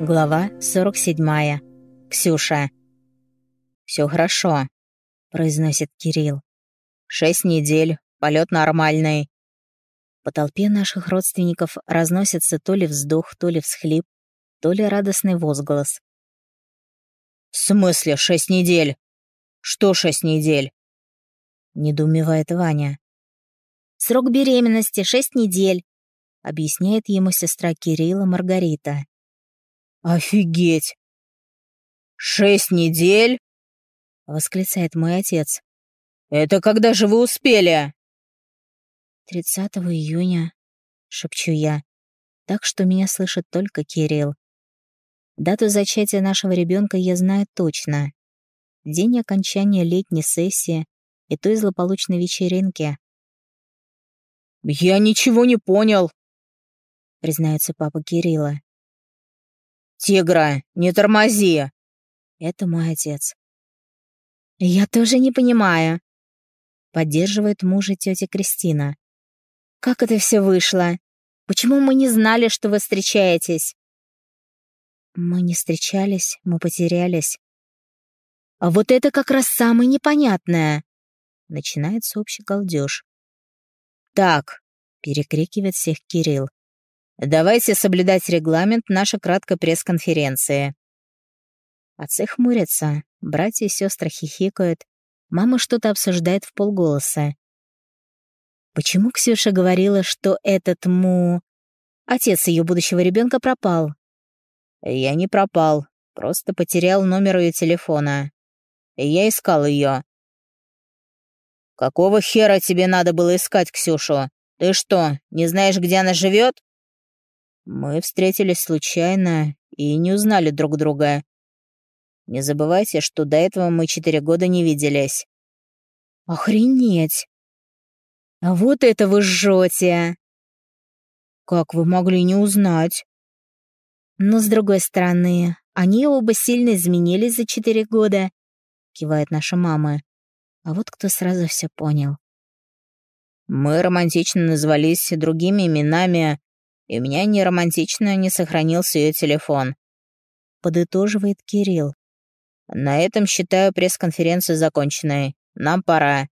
Глава 47. Ксюша. «Все хорошо», — произносит Кирилл. «Шесть недель, полет нормальный». По толпе наших родственников разносится то ли вздох, то ли всхлип, то ли радостный возглас. «В смысле шесть недель? Что шесть недель?» — недоумевает Ваня. «Срок беременности шесть недель», — объясняет ему сестра Кирилла Маргарита. «Офигеть! Шесть недель?» — восклицает мой отец. «Это когда же вы успели?» «30 июня», — шепчу я, так что меня слышит только Кирилл. Дату зачатия нашего ребенка я знаю точно. День окончания летней сессии и той злополучной вечеринки. «Я ничего не понял», — признается папа Кирилла. «Тигра, не тормози!» Это мой отец. «Я тоже не понимаю», — поддерживает мужа тетя Кристина. «Как это все вышло? Почему мы не знали, что вы встречаетесь?» «Мы не встречались, мы потерялись». «А вот это как раз самое непонятное!» Начинается общий галдеж. «Так», — перекрикивает всех Кирилл. Давайте соблюдать регламент нашей краткой пресс-конференции. Отцы хмурятся, братья и сестры хихикают, мама что-то обсуждает в полголоса. Почему Ксюша говорила, что этот му... Отец ее будущего ребенка пропал? Я не пропал, просто потерял номер ее телефона. Я искал ее. Какого хера тебе надо было искать Ксюшу? Ты что, не знаешь, где она живет? Мы встретились случайно и не узнали друг друга. Не забывайте, что до этого мы четыре года не виделись. Охренеть! А вот это вы жжете! Как вы могли не узнать? Но, с другой стороны, они оба сильно изменились за четыре года, кивает наша мама. А вот кто сразу все понял. Мы романтично назвались другими именами, и у меня не романтично не сохранился ее телефон. Подытоживает Кирилл. На этом считаю пресс-конференцию законченной. Нам пора.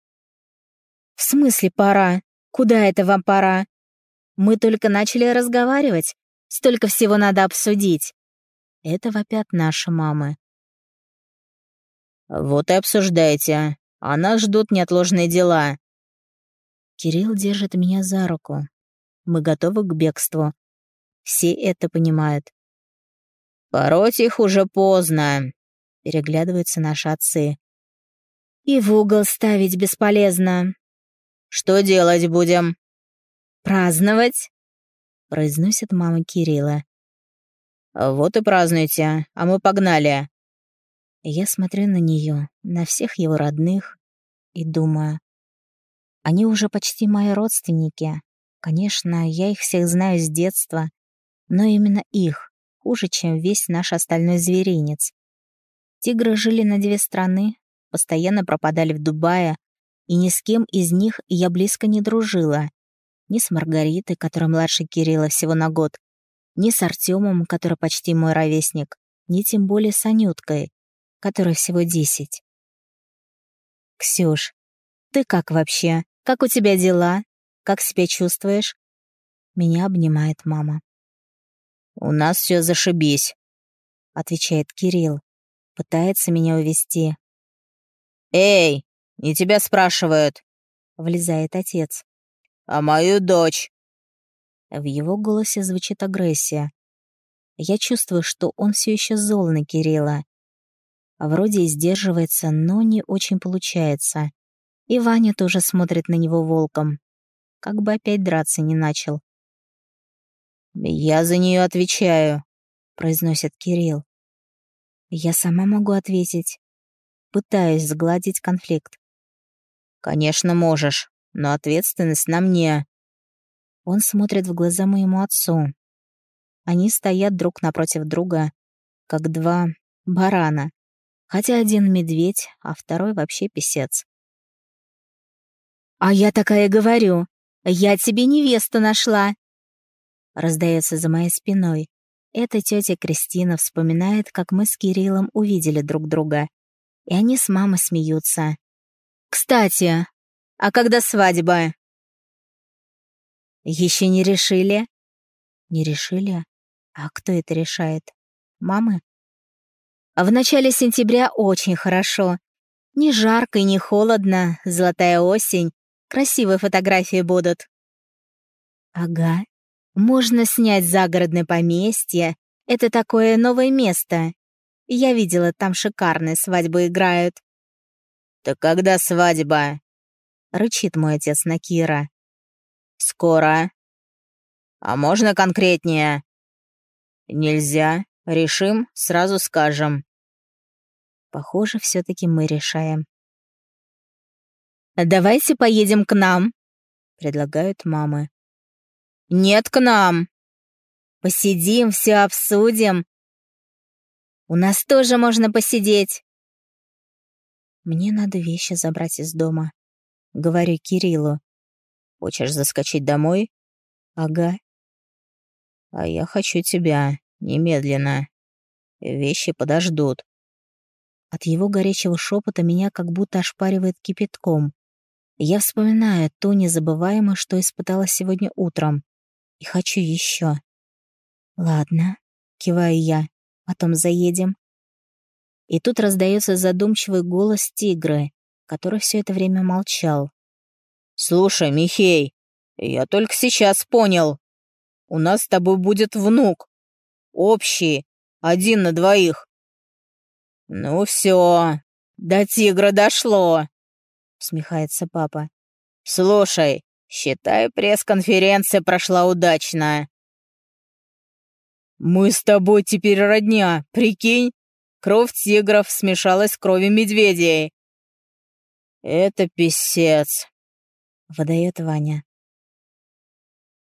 В смысле пора? Куда это вам пора? Мы только начали разговаривать. Столько всего надо обсудить. Это вопят наши мамы. Вот и обсуждайте. А нас ждут неотложные дела. Кирилл держит меня за руку, мы готовы к бегству. Все это понимают. «Пороть их уже поздно», — переглядываются наши отцы. «И в угол ставить бесполезно». «Что делать будем?» «Праздновать», — произносит мама Кирилла. «Вот и празднуйте, а мы погнали». Я смотрю на нее, на всех его родных, и думаю, они уже почти мои родственники, Конечно, я их всех знаю с детства, но именно их хуже, чем весь наш остальной зверинец. Тигры жили на две страны, постоянно пропадали в Дубае, и ни с кем из них я близко не дружила. Ни с Маргаритой, которая младше Кирилла всего на год, ни с Артемом, который почти мой ровесник, ни тем более с Анюткой, которой всего десять. «Ксюш, ты как вообще? Как у тебя дела?» Как себя чувствуешь?» Меня обнимает мама. «У нас все зашибись», — отвечает Кирилл. Пытается меня увести. «Эй, не тебя спрашивают», — влезает отец. «А мою дочь?» В его голосе звучит агрессия. Я чувствую, что он все еще зол на Кирилла. Вроде и сдерживается, но не очень получается. И Ваня тоже смотрит на него волком как бы опять драться не начал. «Я за нее отвечаю», — произносит Кирилл. «Я сама могу ответить. Пытаюсь сгладить конфликт». «Конечно можешь, но ответственность на мне». Он смотрит в глаза моему отцу. Они стоят друг напротив друга, как два барана, хотя один медведь, а второй вообще писец. «А я такая говорю, «Я тебе невесту нашла!» Раздается за моей спиной. эта тетя Кристина вспоминает, как мы с Кириллом увидели друг друга. И они с мамой смеются. «Кстати, а когда свадьба?» «Еще не решили?» «Не решили? А кто это решает? Мамы?» «В начале сентября очень хорошо. Не жарко и не холодно, золотая осень. Красивые фотографии будут». «Ага. Можно снять загородное поместье. Это такое новое место. Я видела, там шикарные свадьбы играют». «Так когда свадьба?» — рычит мой отец на Кира. «Скоро. А можно конкретнее?» «Нельзя. Решим, сразу скажем». Похоже, все-таки мы решаем. «Давайте поедем к нам», — предлагают мамы. «Нет, к нам. Посидим, все обсудим. У нас тоже можно посидеть». «Мне надо вещи забрать из дома», — говорю Кириллу. «Хочешь заскочить домой?» «Ага». «А я хочу тебя. Немедленно. Вещи подождут». От его горячего шепота меня как будто ошпаривает кипятком. Я вспоминаю то незабываемое, что испытала сегодня утром. И хочу еще. Ладно, киваю я. Потом заедем. И тут раздается задумчивый голос тигры, который все это время молчал. «Слушай, Михей, я только сейчас понял. У нас с тобой будет внук. Общий, один на двоих. «Ну все, до тигра дошло», — смехается папа. «Слушай, считай, пресс-конференция прошла удачно». «Мы с тобой теперь родня, прикинь? Кровь тигров смешалась с кровью медведей». «Это писец», — выдает Ваня.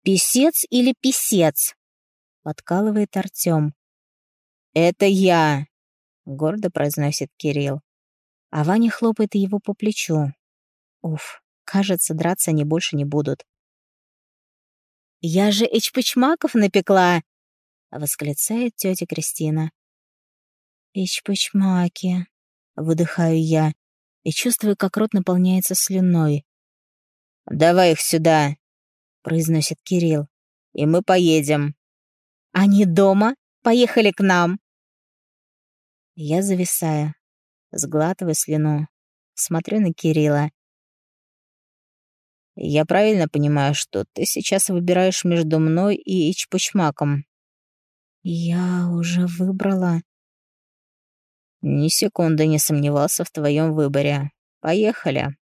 «Писец или писец?» — подкалывает Артем. «Это я», гордо произносит Кирилл. А Ваня хлопает его по плечу. Уф, кажется, драться они больше не будут. «Я же эчпочмаков напекла!» — восклицает тетя Кристина. «Эчпочмаки!» — выдыхаю я и чувствую, как рот наполняется слюной. «Давай их сюда!» — произносит Кирилл. «И мы поедем». «Они дома? Поехали к нам!» Я зависаю, сглатываю слюну, смотрю на Кирилла. «Я правильно понимаю, что ты сейчас выбираешь между мной и Ичпучмаком?» «Я уже выбрала». «Ни секунды не сомневался в твоем выборе. Поехали».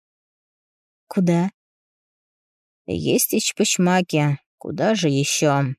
«Куда?» «Есть Ичпучмаки. Куда же еще?»